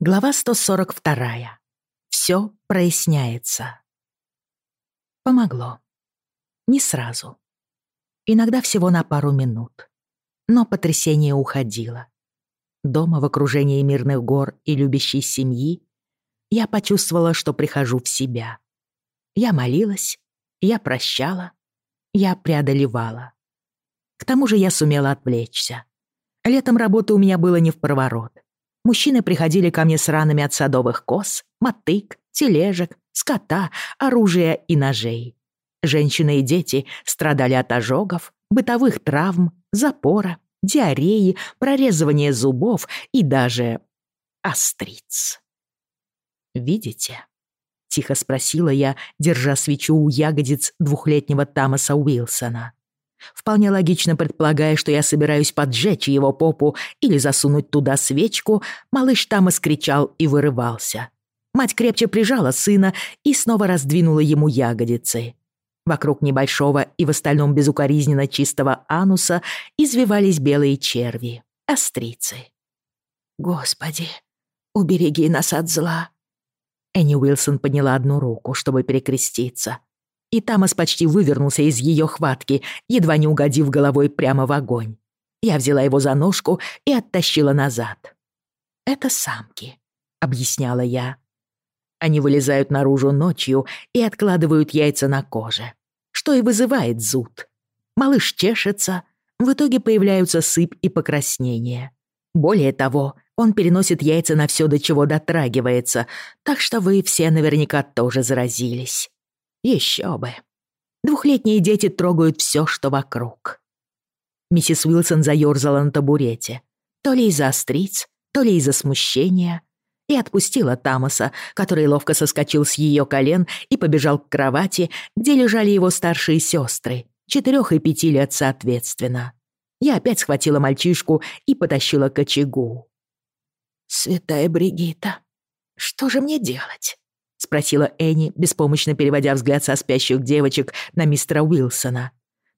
Глава 142. Все проясняется. Помогло. Не сразу. Иногда всего на пару минут. Но потрясение уходило. Дома в окружении мирных гор и любящей семьи я почувствовала, что прихожу в себя. Я молилась, я прощала, я преодолевала. К тому же я сумела отвлечься. Летом работы у меня было не в проворот — Мужчины приходили ко мне с ранами от садовых коз, мотык, тележек, скота, оружия и ножей. Женщины и дети страдали от ожогов, бытовых травм, запора, диареи, прорезывания зубов и даже остриц. «Видите?» — тихо спросила я, держа свечу у ягодиц двухлетнего Тамаса Уилсона. Вполне логично предполагая, что я собираюсь поджечь его попу или засунуть туда свечку, малыш там искричал и вырывался. Мать крепче прижала сына и снова раздвинула ему ягодицы. Вокруг небольшого и в остальном безукоризненно чистого ануса извивались белые черви, острицы. «Господи, убереги нас от зла!» Энни Уилсон подняла одну руку, чтобы перекреститься — и Тамас почти вывернулся из ее хватки, едва не угодив головой прямо в огонь. Я взяла его за ножку и оттащила назад. «Это самки», — объясняла я. Они вылезают наружу ночью и откладывают яйца на коже, что и вызывает зуд. Малыш чешется, в итоге появляются сыпь и покраснение. Более того, он переносит яйца на все, до чего дотрагивается, так что вы все наверняка тоже заразились. Еще бы. Двухлетние дети трогают все, что вокруг. Миссис Уилсон заёрзала на табурете. То ли из-за остриц, то ли из-за смущения. И отпустила Тамаса, который ловко соскочил с ее колен и побежал к кровати, где лежали его старшие сестры, четырех и пяти лет соответственно. Я опять схватила мальчишку и потащила к очагу. «Святая Бригита, что же мне делать?» — спросила Энни, беспомощно переводя взгляд со спящих девочек на мистера Уилсона.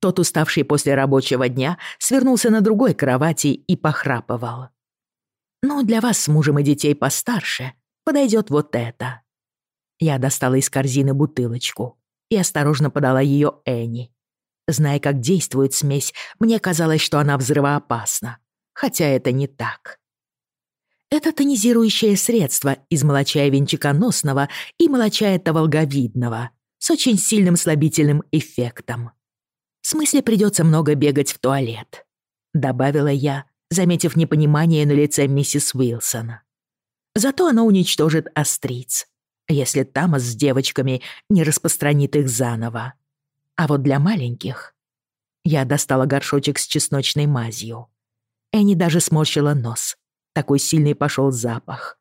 Тот, уставший после рабочего дня, свернулся на другой кровати и похрапывал. «Ну, для вас с мужем и детей постарше подойдет вот это». Я достала из корзины бутылочку и осторожно подала ее Энни. Зная, как действует смесь, мне казалось, что она взрывоопасна. Хотя это не так. Это тонизирующее средство из молочая венчиконосного и молочая таволговидного с очень сильным слабительным эффектом. В смысле придется много бегать в туалет, добавила я, заметив непонимание на лице миссис Уилсон. Зато оно уничтожит остриц, если Тамас с девочками не распространит их заново. А вот для маленьких... Я достала горшочек с чесночной мазью. Энни даже сморщила нос, такой сильный пошел запах.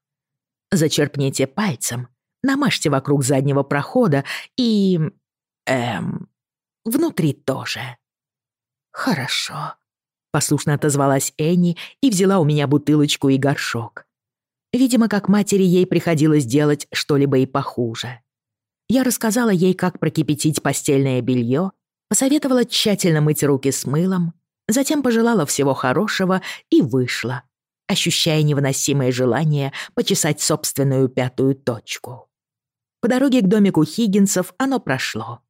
Зачерпните пальцем, намажьте вокруг заднего прохода и... Эм... Внутри тоже. Хорошо. Послушно отозвалась Энни и взяла у меня бутылочку и горшок. Видимо, как матери ей приходилось делать что-либо и похуже. Я рассказала ей, как прокипятить постельное белье, посоветовала тщательно мыть руки с мылом, затем пожелала всего хорошего и вышла, ощущая невыносимое желание почесать собственную пятую точку. По дороге к домику Хиггинсов оно прошло,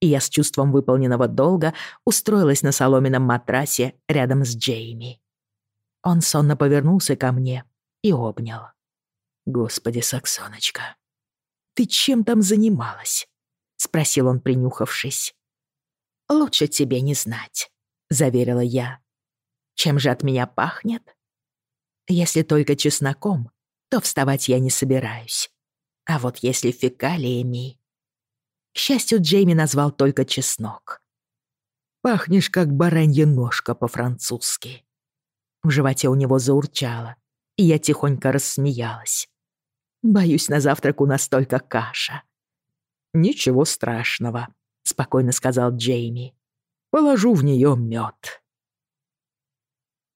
и я с чувством выполненного долга устроилась на соломенном матрасе рядом с Джейми. Он сонно повернулся ко мне и обнял. «Господи, Саксоночка, ты чем там занималась?» — спросил он, принюхавшись. «Лучше тебе не знать», — заверила я. «Чем же от меня пахнет?» Если только чесноком, то вставать я не собираюсь. А вот если фекалиями... К счастью, Джейми назвал только чеснок. «Пахнешь, как баранья ножка по-французски». В животе у него заурчало, и я тихонько рассмеялась. «Боюсь, на завтрак у нас только каша». «Ничего страшного», — спокойно сказал Джейми. «Положу в нее мед».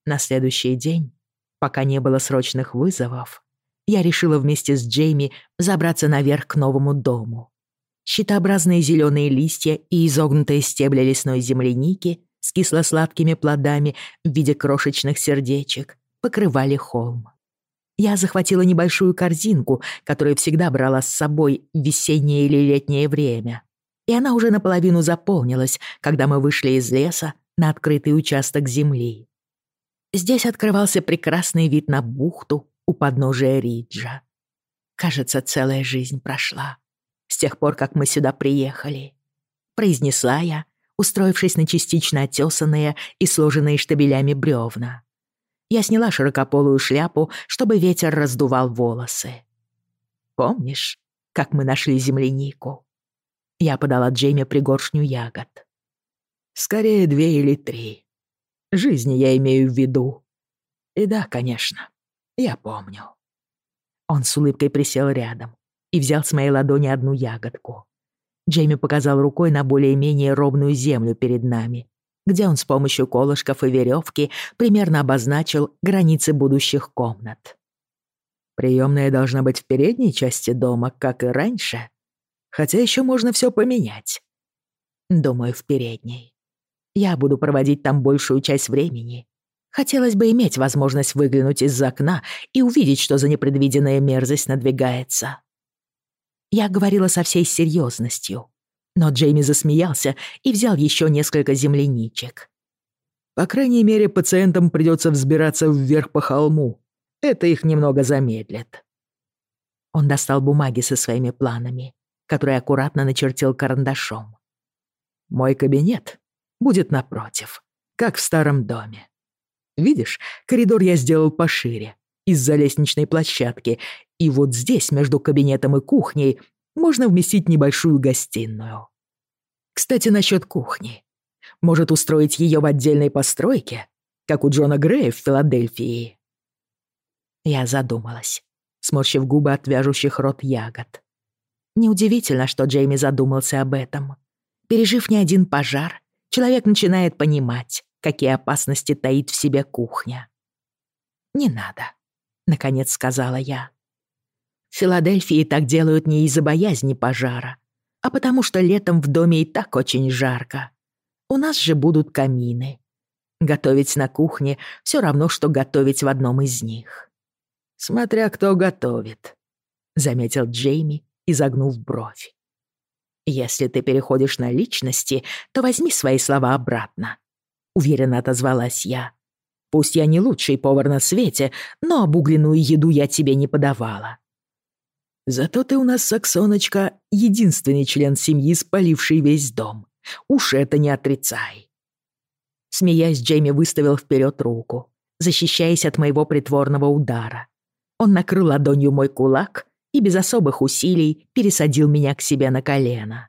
На следующий день Пока не было срочных вызовов, я решила вместе с Джейми забраться наверх к новому дому. Щитообразные зеленые листья и изогнутые стебли лесной земляники с кисло-сладкими плодами в виде крошечных сердечек покрывали холм. Я захватила небольшую корзинку, которую всегда брала с собой в весеннее или летнее время. И она уже наполовину заполнилась, когда мы вышли из леса на открытый участок земли. Здесь открывался прекрасный вид на бухту у подножия Риджа. Кажется, целая жизнь прошла с тех пор, как мы сюда приехали. Произнесла я, устроившись на частично отёсанные и сложенные штабелями бревна. Я сняла широкополую шляпу, чтобы ветер раздувал волосы. «Помнишь, как мы нашли землянику?» Я подала Джейми пригоршню ягод. «Скорее две или три. Жизни я имею в виду. И да, конечно, я помню». Он с улыбкой присел рядом и взял с моей ладони одну ягодку. Джейми показал рукой на более-менее ровную землю перед нами, где он с помощью колышков и веревки примерно обозначил границы будущих комнат. Приемная должна быть в передней части дома, как и раньше, хотя еще можно все поменять. Думаю, в передней. Я буду проводить там большую часть времени. Хотелось бы иметь возможность выглянуть из окна и увидеть, что за непредвиденная мерзость надвигается. Я говорила со всей серьезностью, но Джейми засмеялся и взял еще несколько земляничек. По крайней мере, пациентам придется взбираться вверх по холму. Это их немного замедлит. Он достал бумаги со своими планами, которые аккуратно начертил карандашом. Мой кабинет будет напротив, как в старом доме. Видишь, коридор я сделал пошире, из-за лестничной площадки, и вот здесь, между кабинетом и кухней, можно вместить небольшую гостиную. Кстати, насчет кухни. Может устроить ее в отдельной постройке, как у Джона Грея в Филадельфии? Я задумалась, сморщив губы от вяжущих рот ягод. Неудивительно, что Джейми задумался об этом. Пережив не один пожар, человек начинает понимать, какие опасности таит в себе кухня. «Не надо», — наконец сказала я. В Филадельфии так делают не из-за боязни пожара, а потому что летом в доме и так очень жарко. У нас же будут камины. Готовить на кухне все равно, что готовить в одном из них. Смотря кто готовит, заметил Джейми, изогнув бровь. Если ты переходишь на личности, то возьми свои слова обратно, уверенно отозвалась я. Пусть я не лучший повар на свете, но обугленную еду я тебе не подавала. Зато ты у нас, Саксоночка, единственный член семьи, спаливший весь дом. Уж это не отрицай. Смеясь, Джейми выставил вперед руку, защищаясь от моего притворного удара. Он накрыл ладонью мой кулак и без особых усилий пересадил меня к себе на колено.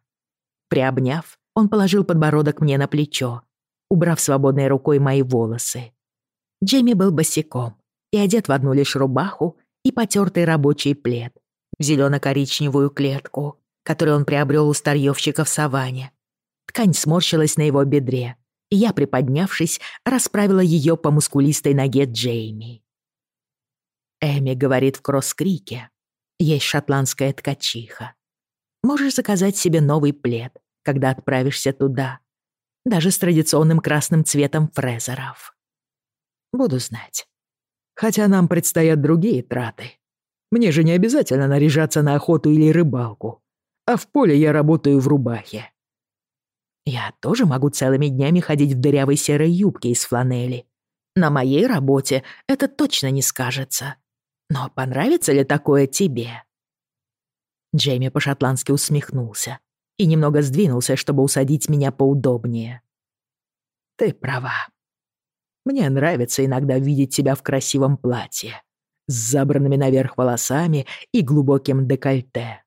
Приобняв, он положил подбородок мне на плечо, убрав свободной рукой мои волосы. Джейми был босиком и одет в одну лишь рубаху и потертый рабочий плед, в зелено-коричневую клетку, которую он приобрел у старьевщика в саванне. Ткань сморщилась на его бедре, и я, приподнявшись, расправила ее по мускулистой ноге Джейми. Эми говорит в Кросс-Крике. Есть шотландская ткачиха. Можешь заказать себе новый плед, когда отправишься туда. Даже с традиционным красным цветом фрезеров. Буду знать. Хотя нам предстоят другие траты. Мне же не обязательно наряжаться на охоту или рыбалку. А в поле я работаю в рубахе. Я тоже могу целыми днями ходить в дырявой серой юбке из фланели. На моей работе это точно не скажется. Но понравится ли такое тебе?» Джейми по-шотландски усмехнулся и немного сдвинулся, чтобы усадить меня поудобнее. «Ты права. Мне нравится иногда видеть тебя в красивом платье с забранными наверх волосами и глубоким декольте.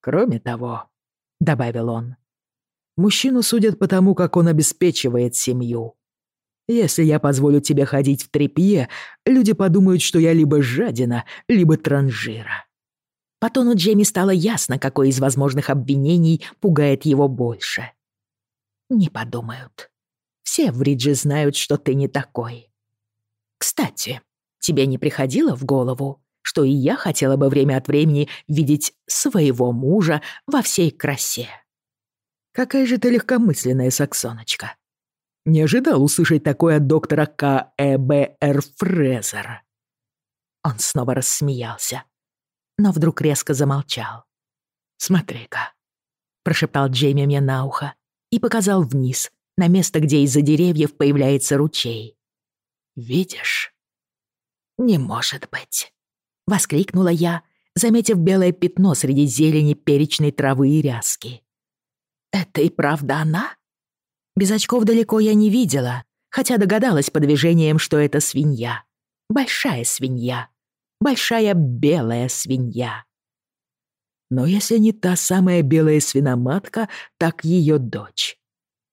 Кроме того, — добавил он, — мужчину судят по тому, как он обеспечивает семью. Если я позволю тебе ходить в тряпье, люди подумают, что я либо жадина, либо транжира. По тону Джейми стало ясно, какой из возможных обвинений пугает его больше. Не подумают. Все в Ридже знают, что ты не такой. Кстати, Тебе не приходило в голову, что и я хотела бы время от времени видеть своего мужа во всей красе? Какая же ты легкомысленная саксоночка. Не ожидал услышать такое от доктора К. Э. Б. Р. Фрезера. Он снова рассмеялся, но вдруг резко замолчал. «Смотри-ка», — прошептал Джейми мне на ухо и показал вниз, на место, где из-за деревьев появляется ручей. «Видишь?» «Не может быть», — воскликнула я, заметив белое пятно среди зелени перечной травы и ряски. «Это и правда она?» Без очков далеко я не видела, хотя догадалась по движениям, что это свинья. Большая свинья. Большая белая свинья. Но если не та самая белая свиноматка, так ее дочь.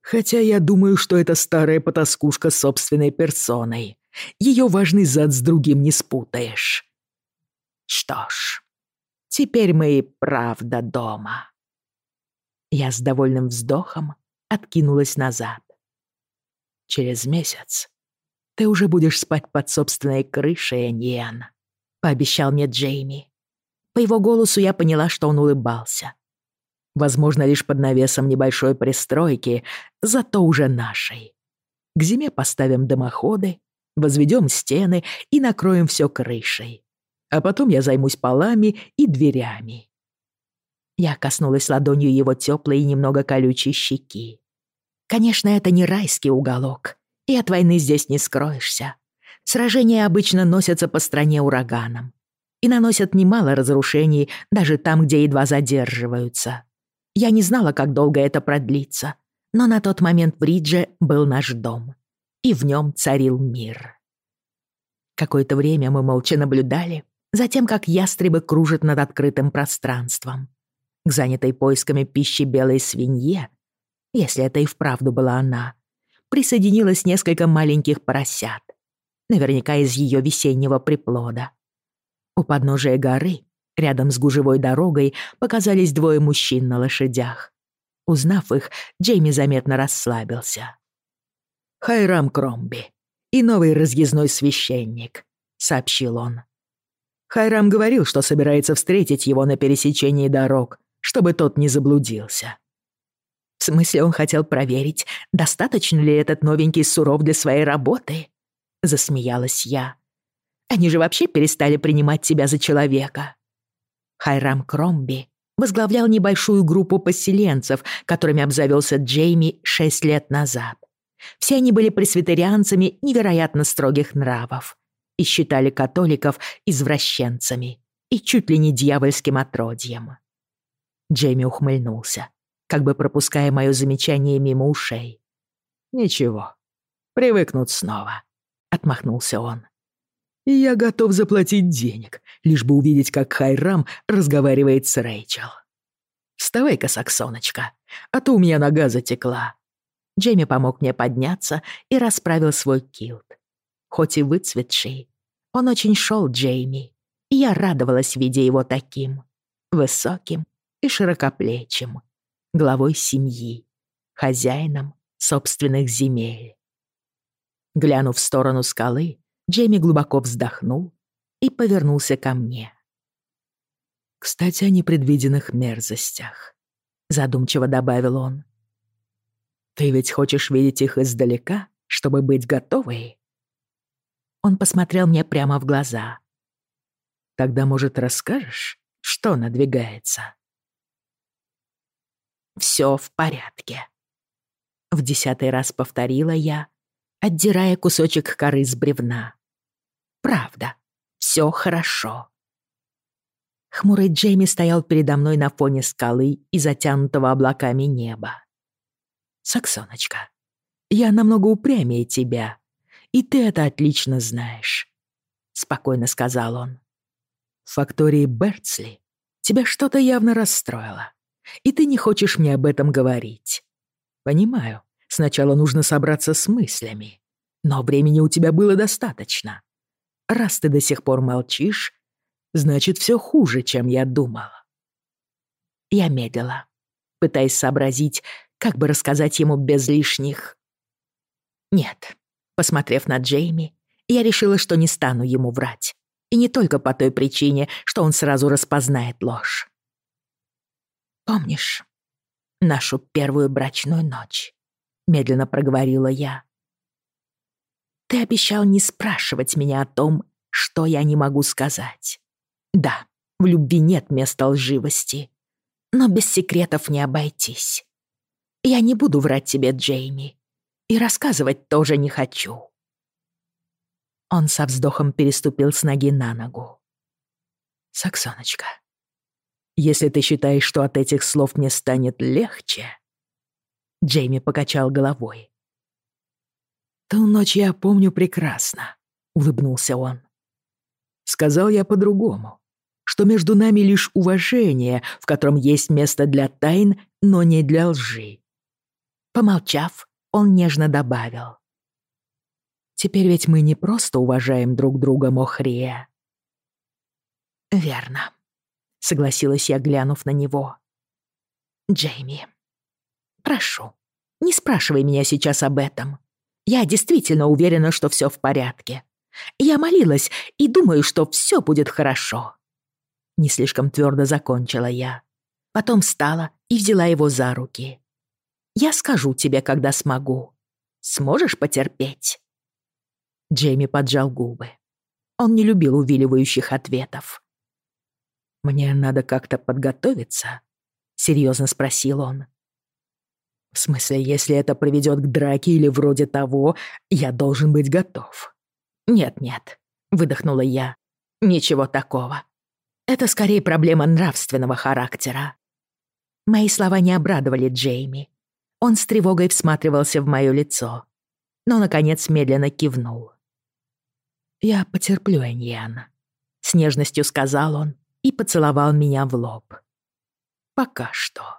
Хотя я думаю, что это старая потаскушка собственной персоной. Ее важный зад с другим не спутаешь. Что ж, теперь мы и правда дома. Я с довольным вздохом откинулась назад. Через месяц ты уже будешь спать под собственной крышей, Ниан, пообещал мне Джейми. По его голосу я поняла, что он улыбался. Возможно, лишь под навесом небольшой пристройки, зато уже нашей. К зиме поставим дымоходы, возведем стены и накроем все крышей. А потом я займусь полами и дверями. Я коснулась ладонью его теплой и немного колючей щеки. Конечно, это не райский уголок, и от войны здесь не скроешься. Сражения обычно носятся по стране ураганом и наносят немало разрушений даже там, где едва задерживаются. Я не знала, как долго это продлится, но на тот момент в Ридже был наш дом, и в нем царил мир. Какое-то время мы молча наблюдали за тем, как ястребы кружат над открытым пространством. К занятой поисками пищи белой свинье, если это и вправду была она, присоединилось несколько маленьких поросят, наверняка из ее весеннего приплода. У подножия горы, рядом с гужевой дорогой, показались двое мужчин на лошадях. Узнав их, Джейми заметно расслабился. «Хайрам Кромби и новый разъездной священник», — сообщил он. Хайрам говорил, что собирается встретить его на пересечении дорог, чтобы тот не заблудился. В смысле, он хотел проверить, достаточно ли этот новенький суров для своей работы? Засмеялась я. Они же вообще перестали принимать тебя за человека. Хайрам Кромби возглавлял небольшую группу поселенцев, которыми обзавелся Джейми шесть лет назад. Все они были пресвитерианцами невероятно строгих нравов и считали католиков извращенцами и чуть ли не дьявольским отродьем. Джейми ухмыльнулся, как бы пропуская мое замечание мимо ушей. «Ничего, привыкнут снова», — отмахнулся он я готов заплатить денег, лишь бы увидеть, как Хайрам разговаривает с Рэйчел. Вставай-ка, Саксоночка, а то у меня нога затекла. Джейми помог мне подняться и расправил свой килт. Хоть и выцветший, он очень шел Джейми, и я радовалась, видя его таким, высоким и широкоплечим, главой семьи, хозяином собственных земель. Глянув в сторону скалы, Джейми глубоко вздохнул и повернулся ко мне. «Кстати, о непредвиденных мерзостях», — задумчиво добавил он. «Ты ведь хочешь видеть их издалека, чтобы быть готовой?» Он посмотрел мне прямо в глаза. «Тогда, может, расскажешь, что надвигается?» «Всё в порядке», — в десятый раз повторила я, отдирая кусочек коры с бревна. Правда, все хорошо. Хмурый Джейми стоял передо мной на фоне скалы и затянутого облаками неба. «Саксоночка, я намного упрямее тебя, и ты это отлично знаешь», — спокойно сказал он. «В фактории Бертсли тебя что-то явно расстроило, и ты не хочешь мне об этом говорить. Понимаю, сначала нужно собраться с мыслями, но времени у тебя было достаточно. Раз ты до сих пор молчишь, значит, все хуже, чем я думал. Я медлила, пытаясь сообразить, как бы рассказать ему без лишних... Нет, посмотрев на Джейми, я решила, что не стану ему врать. И не только по той причине, что он сразу распознает ложь. «Помнишь нашу первую брачную ночь?» — медленно проговорила я. Ты обещал не спрашивать меня о том, что я не могу сказать. Да, в любви нет места лживости, но без секретов не обойтись. Я не буду врать тебе, Джейми, и рассказывать тоже не хочу. Он со вздохом переступил с ноги на ногу. «Саксоночка, если ты считаешь, что от этих слов мне станет легче...» Джейми покачал головой. «Ту ночь я помню прекрасно», — улыбнулся он. «Сказал я по-другому, что между нами лишь уважение, в котором есть место для тайн, но не для лжи». Помолчав, он нежно добавил. «Теперь ведь мы не просто уважаем друг друга, Мохрия». «Верно», — согласилась я, глянув на него. «Джейми, прошу, не спрашивай меня сейчас об этом. Я действительно уверена, что все в порядке. Я молилась и думаю, что все будет хорошо. Не слишком твердо закончила я. Потом встала и взяла его за руки. Я скажу тебе, когда смогу. Сможешь потерпеть?» Джейми поджал губы. Он не любил увиливающих ответов. «Мне надо как-то подготовиться?» — серьезно спросил он. В смысле, если это приведет к драке или вроде того, я должен быть готов. Нет-нет, выдохнула я. Ничего такого. Это скорее проблема нравственного характера. Мои слова не обрадовали Джейми. Он с тревогой всматривался в моё лицо, но, наконец, медленно кивнул. «Я потерплю, Эньян», — с нежностью сказал он и поцеловал меня в лоб. «Пока что».